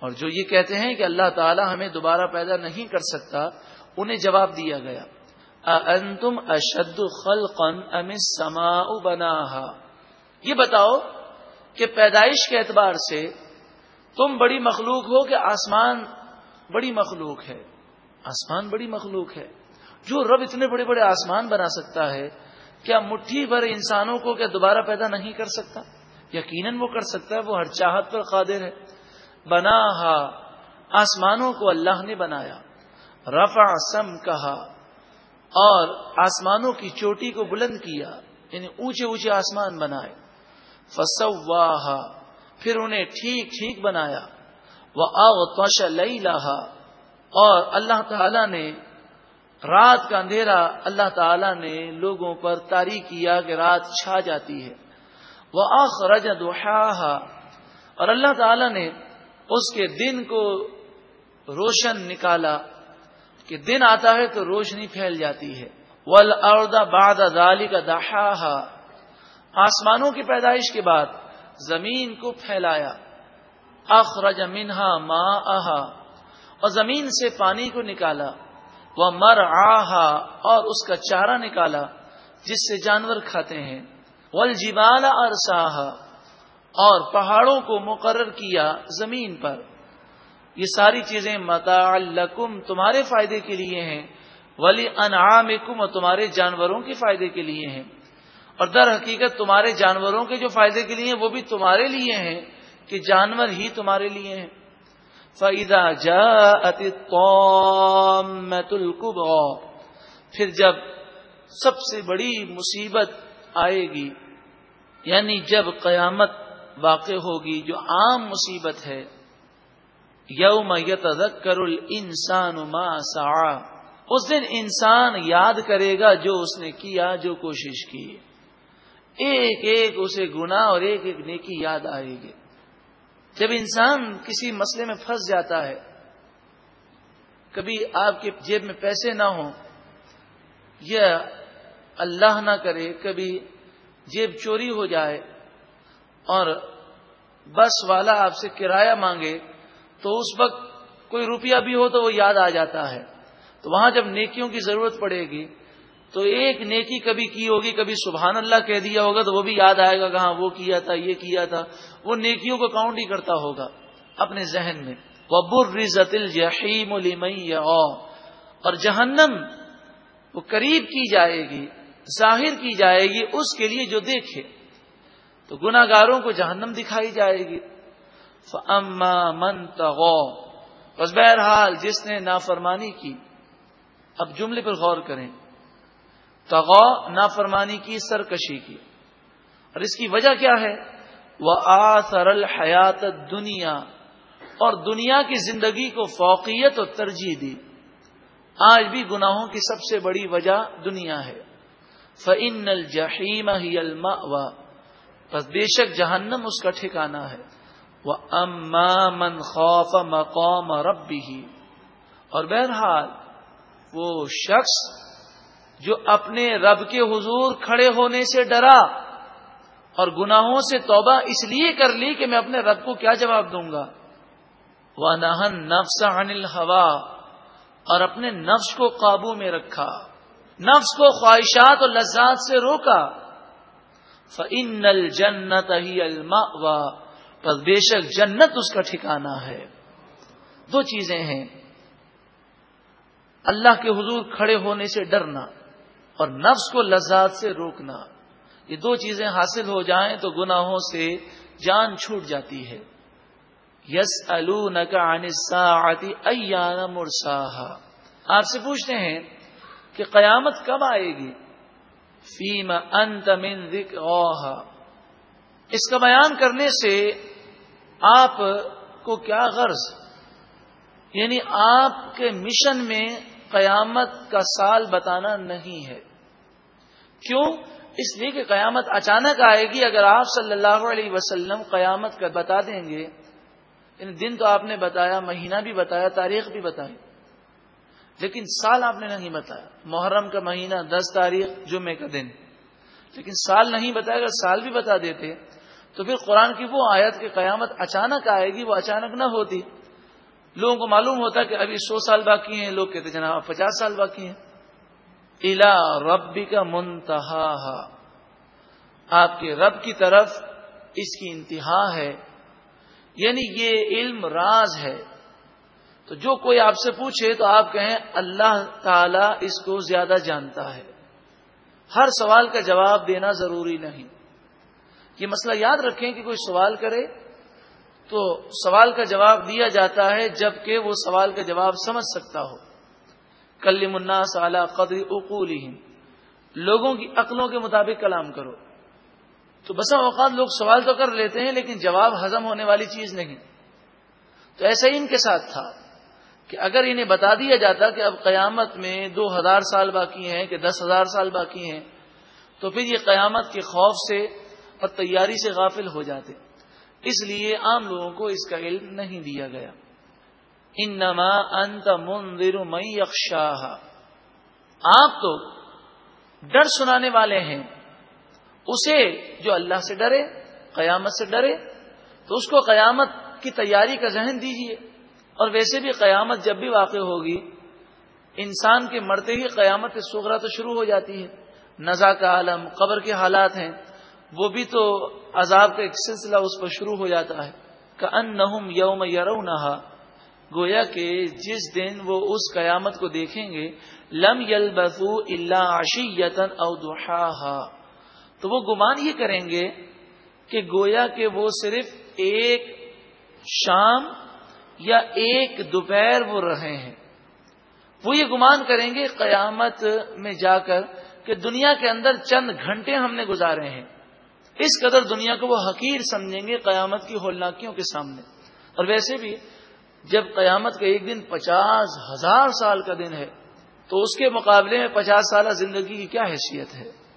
اور جو یہ کہتے ہیں کہ اللہ تعالی ہمیں دوبارہ پیدا نہیں کر سکتا، انہیں جواب دیا گیا۔ انتم اشد خلقا ام السماء بناها؟ یہ بتاؤ کہ پیدائش کے اعتبار سے تم بڑی مخلوق ہو کہ آسمان بڑی مخلوق ہے؟ آسمان بڑی مخلوق ہے۔ جو رب اتنے بڑے بڑے آسمان بنا سکتا ہے، کیا مٹھی بھر انسانوں کو کیا دوبارہ پیدا نہیں کر سکتا؟ یقیناً وہ کر سکتا ہے، وہ ہر چاہت پر قادر ہے۔ بنا آسمانوں کو اللہ نے بنایا۔ رفع سم کہا اور آسمانوں کی چوٹی کو بلند کیا یعنی اونچے اونچے آسمان بنائے۔ فسواہا، پھر انہیں ٹھیک ٹھیک بنایا۔ وہ اوتوش لئی اور اللہ تعالی نے رات کا اندھیرا، اللہ تعالی نے لوگوں پر تاریخ کیا کہ رات چھا جاتی ہے۔ وہ آخرج اور اللہ تعالی نے اس کے دن کو روشن نکالا کہ دن آتا ہے تو روشنی پھیل جاتی ہے۔ ول اوردا باد ادالی کا دہا آسمانوں کی پیدائش کے بعد زمین کو پھیلایا۔ اخرج منہا ماں آہا اور زمین سے پانی کو نکالا۔ وہ مر آہا اور اس کا چارہ نکالا جس سے جانور کھاتے ہیں۔ ول جیبال اور اور پہاڑوں کو مقرر کیا زمین پر۔ یہ ساری چیزیں متا الکم تمہارے فائدے کے لیے ہیں، ولی انعام اور تمہارے جانوروں کے فائدے کے لیے ہیں۔ اور در حقیقت تمہارے جانوروں کے جو فائدے کے لیے وہ بھی تمہارے لیے ہیں کہ جانور ہی تمہارے لیے ہیں۔ فعدا جا پھر جب سب سے بڑی مصیبت آئے گی یعنی جب قیامت واقع ہوگی جو عام مصیبت ہے۔ یوم یتذکر الانسان ما سعا۔ اس دن انسان یاد کرے گا جو اس نے کیا، جو کوشش کی۔ ایک ایک اسے گنا اور ایک ایک نیکی یاد آئے گی۔ جب انسان کسی مسئلے میں پھنس جاتا ہے، کبھی آپ کے جیب میں پیسے نہ ہوں، یا اللہ نہ کرے، کبھی جیب چوری ہو جائے اور بس والا آپ سے کرایہ مانگے تو اس وقت کوئی روپیہ بھی ہو تو وہ یاد آ جاتا ہے۔ تو وہاں جب نیکیوں کی ضرورت پڑے گی تو ایک نیکی کبھی کی ہوگی، کبھی سبحان اللہ کہہ دیا ہوگا تو وہ بھی یاد آئے گا کہاں وہ کیا تھا، یہ کیا تھا۔ وہ نیکیوں کو کاؤنٹ ہی کرتا ہوگا اپنے ذہن میں۔ ببر رزت الجحیم اور جہنم وہ قریب کی جائے گی، ظاہر کی جائے گی اس کے لیے جو دیکھے۔ تو گناگاروں کو جہنم دکھائی جائے گی۔ فما من بس بہرحال جس نے نافرمانی کی، اب جملے پر غور کریں۔ تغا نافرمانی کی، سرکشی کی۔ اور اس کی وجہ کیا ہے؟ وہ آثر الحیات دنیا اور دنیا کی زندگی کو فوقیت اور ترجیح دی۔ آج بھی گناہوں کی سب سے بڑی وجہ دنیا ہے۔ فن الجحیم ہی الما بس بے شک جہنم اس کا ٹھکانا ہے۔ وہ اما من خوف مقام ربی اور بہرحال وہ شخص جو اپنے رب کے حضور کھڑے ہونے سے ڈرا اور گناہوں سے توبہ اس لیے کر لی کہ میں اپنے رب کو کیا جواب دوں گا؟ وہ نہن نفس عن الحوا اور اپنے نفس کو قابو میں رکھا، نفس کو خواہشات اور لذات سے روکا۔ فن الجنت ہی الما بس بے شک جنت اس کا ٹھکانا ہے۔ دو چیزیں ہیں۔ اللہ کے حضور کھڑے ہونے سے ڈرنا اور نفس کو لذات سے روکنا، یہ دو چیزیں حاصل ہو جائیں تو گناہوں سے جان چھوٹ جاتی ہے۔ یس ایان مرساہ آپ سے پوچھتے ہیں کہ قیامت کب آئے گی؟ فیم انت من اس کا بیان کرنے سے آپ کو کیا غرض؟ یعنی آپ کے مشن میں قیامت کا سال بتانا نہیں ہے۔ کیوں؟ اس لیے کہ قیامت اچانک آئے گی، اگر آپ صلی اللہ علیہ وسلم قیامت کا بتا دیں گے یعنی دن تو آپ نے بتایا، مہینہ بھی بتایا، تاریخ بھی بتائی۔ لیکن سال آپ نے نہیں بتایا۔ محرم کا مہینہ، دس تاریخ جمعے کا دن۔ لیکن سال نہیں بتایا، اگر سال بھی بتا دیتے، تو پھر قرآن کی وہ آیت کہ قیامت اچانک آئے گی، وہ اچانک نہ ہوتی۔ لوگوں کو معلوم ہوتا کہ ابھی سو سال باقی ہیں، لوگ کہتے جناب پچاس سال باقی ہیں۔ الا ربی کا منتہا آپ کے رب کی طرف اس کی انتہا ہے۔ یعنی یہ علم راز ہے۔ تو جو کوئی آپ سے پوچھے تو آپ کہیں اللہ تعالی اس کو زیادہ جانتا ہے۔ ہر سوال کا جواب دینا ضروری نہیں۔ یہ مسئلہ یاد رکھیں کہ کوئی سوال کرے تو سوال کا جواب دیا جاتا ہے جبکہ وہ سوال کا جواب سمجھ سکتا ہو۔ کل منا سالہ قدر اقول لوگوں کی عقلوں کے مطابق کلام کرو۔ تو بسا اوقات لوگ سوال تو کر لیتے ہیں لیکن جواب ہزم ہونے والی چیز نہیں۔ تو ایسا ہی ان کے ساتھ تھا۔ کہ اگر انہیں بتا دیا جاتا کہ اب قیامت میں دو ہزار سال باقی ہیں، کہ دس ہزار سال باقی ہیں، تو پھر یہ قیامت کے خوف سے اور تیاری سے غافل ہو جاتے۔ اس لیے عام لوگوں کو اس کا علم نہیں دیا گیا۔ ان نما انت منظر مئی آپ تو ڈر سنانے والے ہیں۔ اسے جو اللہ سے ڈرے، قیامت سے ڈرے، تو اس کو قیامت کی تیاری کا ذہن دیجیے اور ویسے بھی قیامت جب بھی واقع ہوگی، انسان کے مرتے ہی قیامت سغرا تو شروع ہو جاتی ہے۔ نزا کا عالم، قبر کے حالات ہیں، وہ بھی تو عذاب کا ایک سلسلہ اس پر شروع ہو جاتا ہے۔ کہ ان نہم یوم یرو گویا کہ جس دن وہ اس قیامت کو دیکھیں گے، لم یل بسو اللہ عشی یتن تو وہ گمان یہ کریں گے کہ گویا کہ وہ صرف ایک شام یا ایک دوپہر وہ رہے ہیں۔ وہ یہ گمان کریں گے قیامت میں جا کر کہ دنیا کے اندر چند گھنٹے ہم نے گزارے ہیں۔ اس قدر دنیا کو وہ حقیر سمجھیں گے قیامت کی ہولناکیوں کے سامنے۔ اور ویسے بھی جب قیامت کا ایک دن پچاس ہزار سال کا دن ہے، تو اس کے مقابلے میں پچاس سالہ زندگی کی کیا حیثیت ہے؟